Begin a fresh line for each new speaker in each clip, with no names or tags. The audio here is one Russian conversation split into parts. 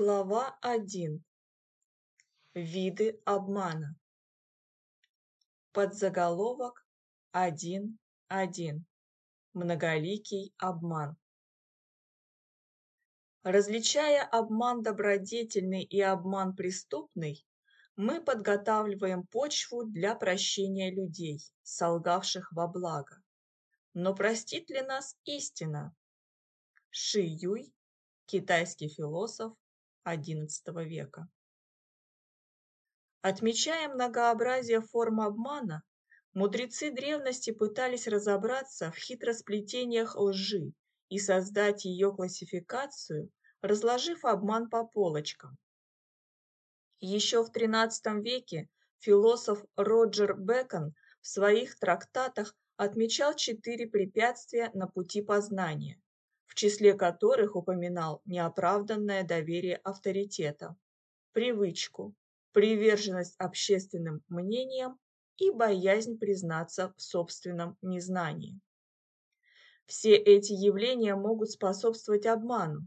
Глава 1. Виды обмана. Подзаголовок 1.1. Многоликий обман. Различая обман добродетельный и обман преступный, мы подготавливаем почву для прощения людей, солгавших во благо. Но простит ли нас истина? Ши Юй, китайский философ, XI века. Отмечая многообразие форм обмана, мудрецы древности пытались разобраться в хитросплетениях лжи и создать ее классификацию, разложив обман по полочкам. Еще в XIII веке философ Роджер Бекон в своих трактатах отмечал четыре препятствия на пути познания в числе которых упоминал неоправданное доверие авторитета, привычку, приверженность общественным мнениям и боязнь признаться в собственном незнании. Все эти явления могут способствовать обману.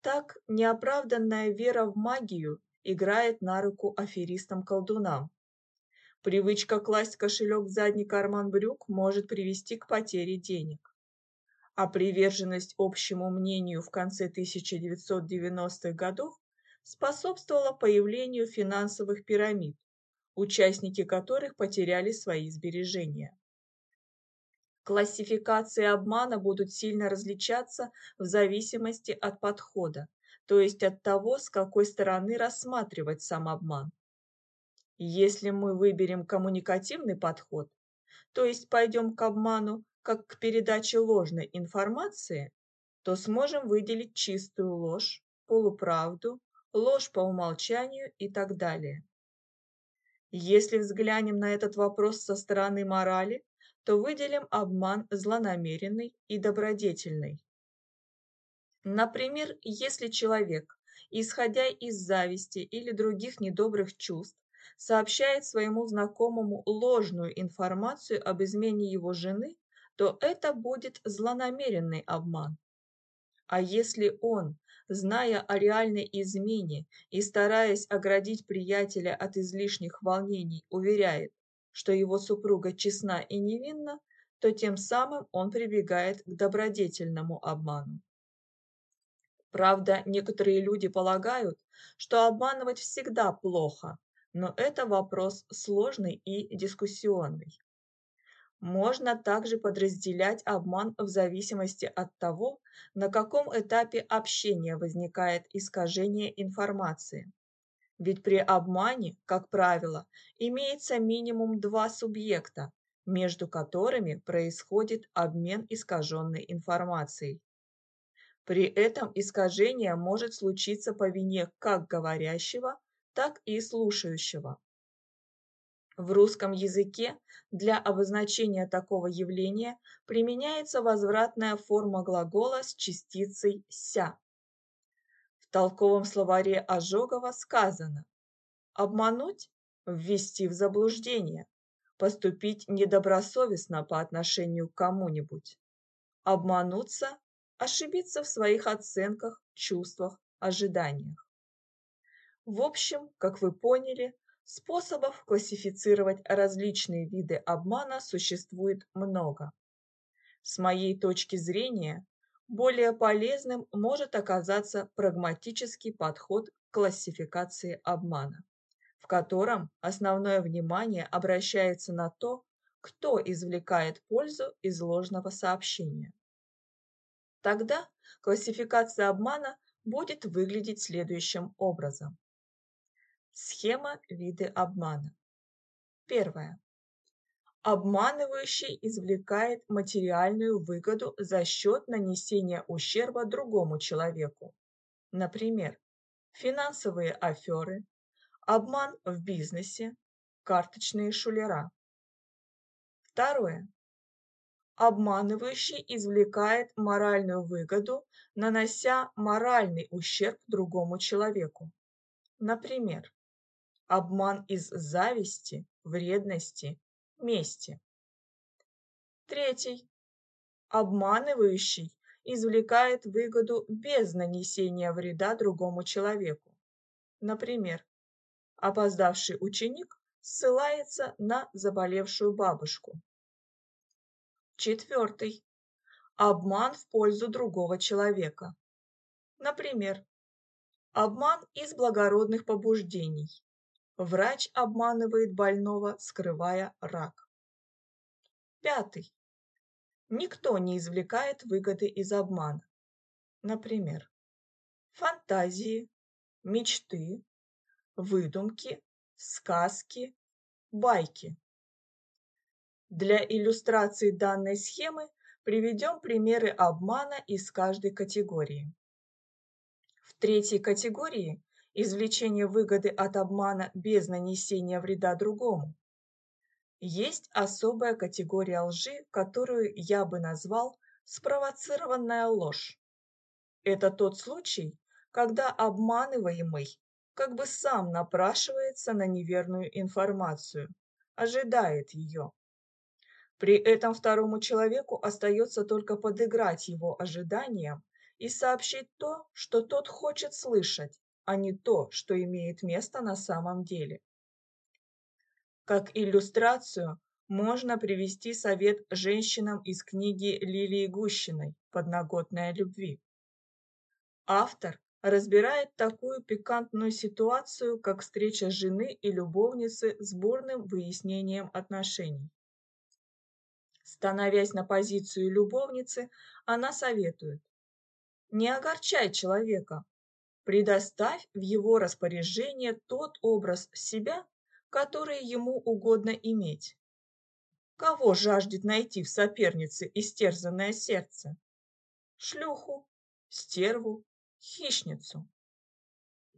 Так, неоправданная вера в магию играет на руку аферистам-колдунам. Привычка класть кошелек в задний карман брюк может привести к потере денег а приверженность общему мнению в конце 1990-х годов способствовала появлению финансовых пирамид, участники которых потеряли свои сбережения. Классификации обмана будут сильно различаться в зависимости от подхода, то есть от того, с какой стороны рассматривать сам обман. Если мы выберем коммуникативный подход, то есть пойдем к обману как к передаче ложной информации, то сможем выделить чистую ложь, полуправду, ложь по умолчанию и так далее. Если взглянем на этот вопрос со стороны морали, то выделим обман злонамеренный и добродетельный. Например, если человек, исходя из зависти или других недобрых чувств, сообщает своему знакомому ложную информацию об измене его жены то это будет злонамеренный обман. А если он, зная о реальной измене и стараясь оградить приятеля от излишних волнений, уверяет, что его супруга честна и невинна, то тем самым он прибегает к добродетельному обману. Правда, некоторые люди полагают, что обманывать всегда плохо, но это вопрос сложный и дискуссионный. Можно также подразделять обман в зависимости от того, на каком этапе общения возникает искажение информации. Ведь при обмане, как правило, имеется минимум два субъекта, между которыми происходит обмен искаженной информацией. При этом искажение может случиться по вине как говорящего, так и слушающего. В русском языке для обозначения такого явления применяется возвратная форма глагола с частицей «ся». В толковом словаре Ожогова сказано «обмануть, ввести в заблуждение, поступить недобросовестно по отношению к кому-нибудь, обмануться, ошибиться в своих оценках, чувствах, ожиданиях». В общем, как вы поняли, Способов классифицировать различные виды обмана существует много. С моей точки зрения, более полезным может оказаться прагматический подход к классификации обмана, в котором основное внимание обращается на то, кто извлекает пользу из ложного сообщения. Тогда классификация обмана будет выглядеть следующим образом. Схема виды обмана. Первое. Обманывающий извлекает материальную выгоду за счет нанесения ущерба другому человеку. Например, финансовые аферы, обман в бизнесе, карточные шулера. Второе. Обманывающий извлекает моральную выгоду, нанося моральный ущерб другому человеку. Например, обман из зависти, вредности, мести. Третий. Обманывающий извлекает выгоду без нанесения вреда другому человеку. Например, опоздавший ученик ссылается на заболевшую бабушку. Четвертый. Обман в пользу другого человека. Например, обман из благородных побуждений. Врач обманывает больного, скрывая рак. Пятый. Никто не извлекает выгоды из обмана. Например, фантазии, мечты, выдумки, сказки, байки. Для иллюстрации данной схемы приведем примеры обмана из каждой категории. В третьей категории извлечение выгоды от обмана без нанесения вреда другому есть особая категория лжи, которую я бы назвал спровоцированная ложь. Это тот случай, когда обманываемый как бы сам напрашивается на неверную информацию, ожидает ее. При этом второму человеку остается только подыграть его ожиданиям и сообщить то, что тот хочет слышать, а не то, что имеет место на самом деле. Как иллюстрацию можно привести совет женщинам из книги Лилии Гущиной «Подноготная любви». Автор разбирает такую пикантную ситуацию, как встреча жены и любовницы с бурным выяснением отношений. Становясь на позицию любовницы, она советует «Не огорчай человека, предоставь в его распоряжение тот образ себя, которые ему угодно иметь. Кого жаждет найти в сопернице истерзанное сердце? Шлюху, стерву, хищницу.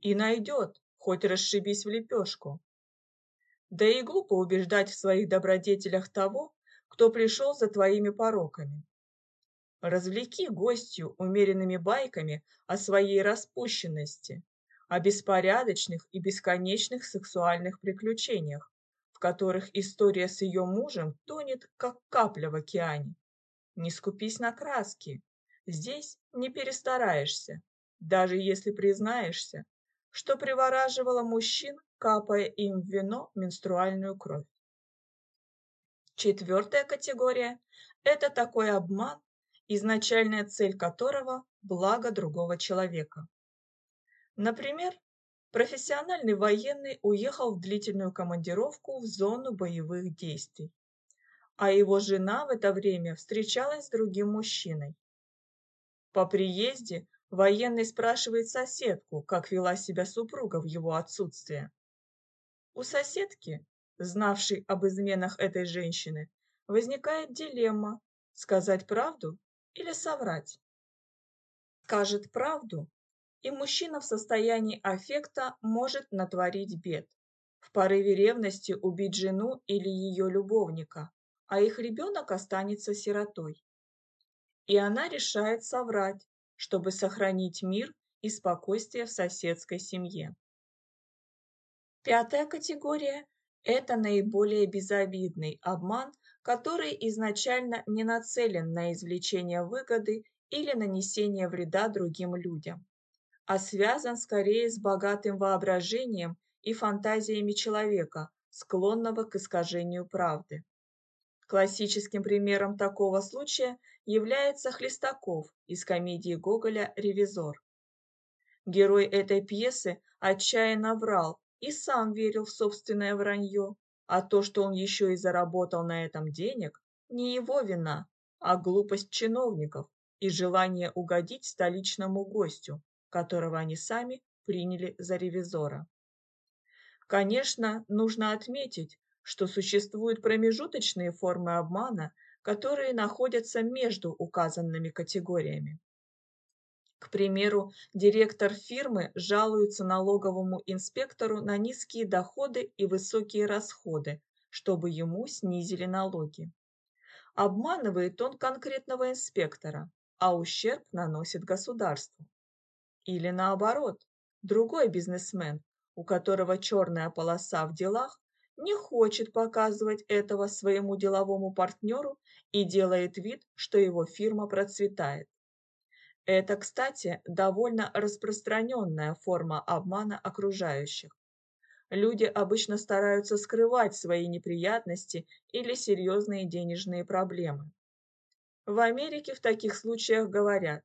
И найдет, хоть расшибись в лепешку. Да и глупо убеждать в своих добродетелях того, кто пришел за твоими пороками. Развлеки гостью умеренными байками о своей распущенности, о беспорядочных и бесконечных сексуальных приключениях, в которых история с ее мужем тонет, как капля в океане. Не скупись на краски, здесь не перестараешься, даже если признаешься, что привораживала мужчин, капая им в вино менструальную кровь. Четвертая категория – это такой обман, изначальная цель которого – благо другого человека. Например, профессиональный военный уехал в длительную командировку в зону боевых действий, а его жена в это время встречалась с другим мужчиной. По приезде военный спрашивает соседку, как вела себя супруга в его отсутствие. У соседки, знавшей об изменах этой женщины, возникает дилемма – сказать правду или соврать. Скажет правду, и мужчина в состоянии аффекта может натворить бед. В порыве ревности убить жену или ее любовника, а их ребенок останется сиротой. И она решает соврать, чтобы сохранить мир и спокойствие в соседской семье. Пятая категория – это наиболее безобидный обман, который изначально не нацелен на извлечение выгоды или нанесение вреда другим людям а связан скорее с богатым воображением и фантазиями человека, склонного к искажению правды. Классическим примером такого случая является Хлестаков из комедии Гоголя «Ревизор». Герой этой пьесы отчаянно врал и сам верил в собственное вранье, а то, что он еще и заработал на этом денег, не его вина, а глупость чиновников и желание угодить столичному гостю, которого они сами приняли за ревизора. Конечно, нужно отметить, что существуют промежуточные формы обмана, которые находятся между указанными категориями. К примеру, директор фирмы жалуется налоговому инспектору на низкие доходы и высокие расходы, чтобы ему снизили налоги. Обманывает он конкретного инспектора, а ущерб наносит государству. Или наоборот, другой бизнесмен, у которого черная полоса в делах, не хочет показывать этого своему деловому партнеру и делает вид, что его фирма процветает. Это, кстати, довольно распространенная форма обмана окружающих. Люди обычно стараются скрывать свои неприятности или серьезные денежные проблемы. В Америке в таких случаях говорят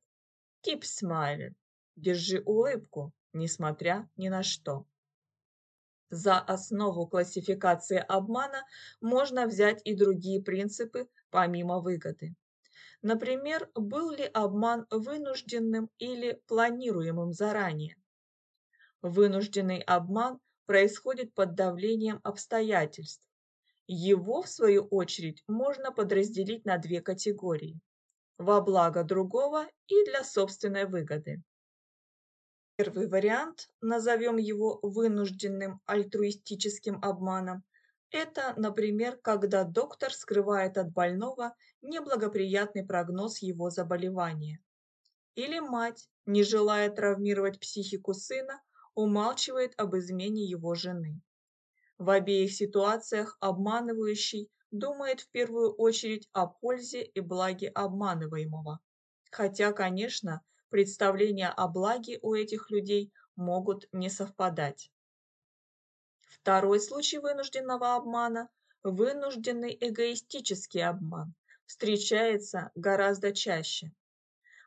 «keep smiling» – «держи улыбку, несмотря ни на что». За основу классификации обмана можно взять и другие принципы помимо выгоды. Например, был ли обман вынужденным или планируемым заранее? Вынужденный обман происходит под давлением обстоятельств. Его, в свою очередь, можно подразделить на две категории – во благо другого и для собственной выгоды. Первый вариант, назовем его вынужденным альтруистическим обманом, это, например, когда доктор скрывает от больного неблагоприятный прогноз его заболевания. Или мать, не желая травмировать психику сына, умалчивает об измене его жены. В обеих ситуациях обманывающий думает в первую очередь о пользе и благе обманываемого. Хотя, конечно, представления о благе у этих людей могут не совпадать. Второй случай вынужденного обмана – вынужденный эгоистический обман – встречается гораздо чаще.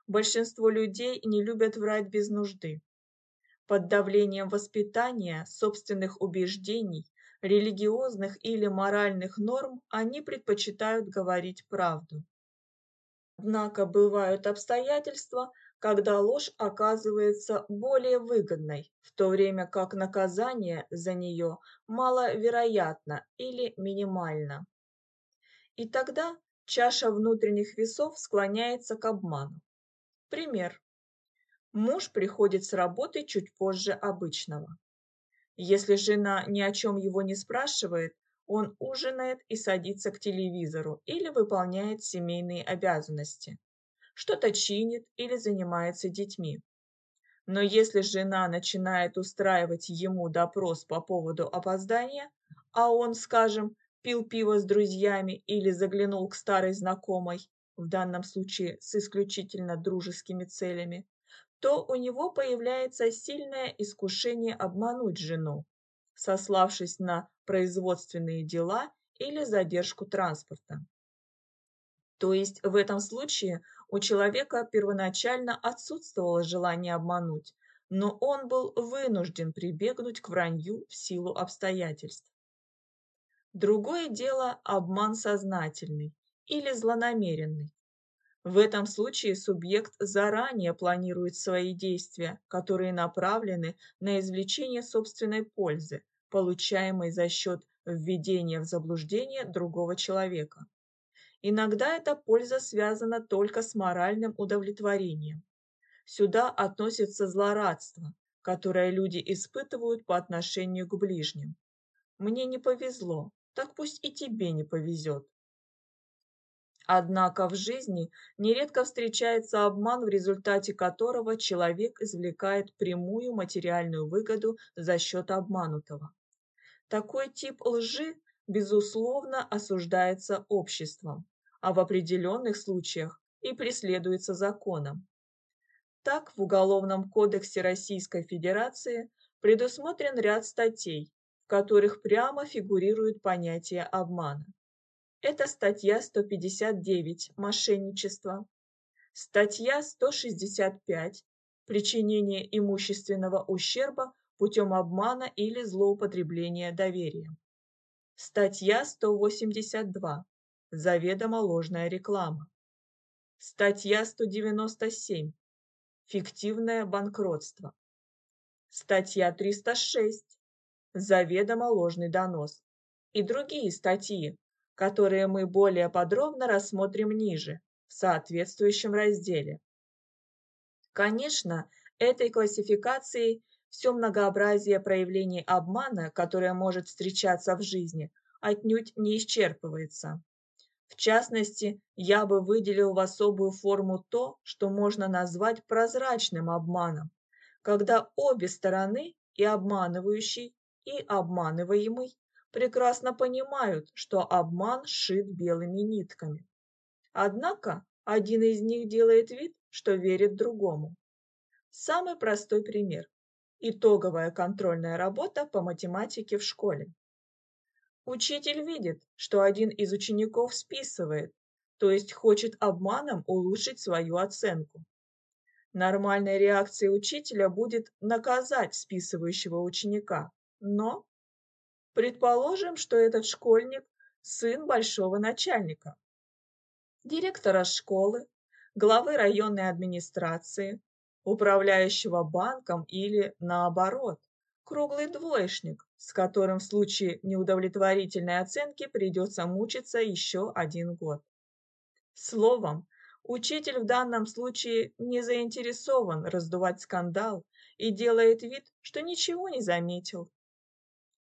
Большинство людей не любят врать без нужды. Под давлением воспитания, собственных убеждений, религиозных или моральных норм они предпочитают говорить правду. Однако бывают обстоятельства, когда ложь оказывается более выгодной, в то время как наказание за нее маловероятно или минимально. И тогда чаша внутренних весов склоняется к обману. Пример. Муж приходит с работы чуть позже обычного. Если жена ни о чем его не спрашивает, он ужинает и садится к телевизору или выполняет семейные обязанности что-то чинит или занимается детьми. Но если жена начинает устраивать ему допрос по поводу опоздания, а он, скажем, пил пиво с друзьями или заглянул к старой знакомой, в данном случае с исключительно дружескими целями, то у него появляется сильное искушение обмануть жену, сославшись на производственные дела или задержку транспорта. То есть в этом случае у человека первоначально отсутствовало желание обмануть, но он был вынужден прибегнуть к вранью в силу обстоятельств. Другое дело – обман сознательный или злонамеренный. В этом случае субъект заранее планирует свои действия, которые направлены на извлечение собственной пользы, получаемой за счет введения в заблуждение другого человека. Иногда эта польза связана только с моральным удовлетворением. Сюда относится злорадство, которое люди испытывают по отношению к ближним. Мне не повезло, так пусть и тебе не повезет. Однако в жизни нередко встречается обман, в результате которого человек извлекает прямую материальную выгоду за счет обманутого. Такой тип лжи, безусловно, осуждается обществом а в определенных случаях и преследуется законом. Так, в Уголовном кодексе Российской Федерации предусмотрен ряд статей, в которых прямо фигурирует понятие обмана. Это статья 159 «Мошенничество», статья 165 «Причинение имущественного ущерба путем обмана или злоупотребления доверием», статья 182 Заведомо ложная реклама. Статья 197. Фиктивное банкротство. Статья 306. Заведомо ложный донос. И другие статьи, которые мы более подробно рассмотрим ниже, в соответствующем разделе. Конечно, этой классификацией все многообразие проявлений обмана, которое может встречаться в жизни, отнюдь не исчерпывается. В частности, я бы выделил в особую форму то, что можно назвать прозрачным обманом, когда обе стороны, и обманывающий, и обманываемый, прекрасно понимают, что обман сшит белыми нитками. Однако один из них делает вид, что верит другому. Самый простой пример – итоговая контрольная работа по математике в школе. Учитель видит, что один из учеников списывает, то есть хочет обманом улучшить свою оценку. Нормальной реакцией учителя будет наказать списывающего ученика, но предположим, что этот школьник – сын большого начальника, директора школы, главы районной администрации, управляющего банком или, наоборот, круглый двоечник, с которым в случае неудовлетворительной оценки придется мучиться еще один год. Словом, учитель в данном случае не заинтересован раздувать скандал и делает вид, что ничего не заметил.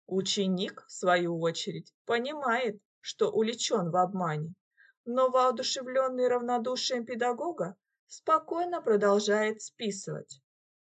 Ученик, в свою очередь, понимает, что уличен в обмане, но воодушевленный равнодушием педагога спокойно продолжает списывать.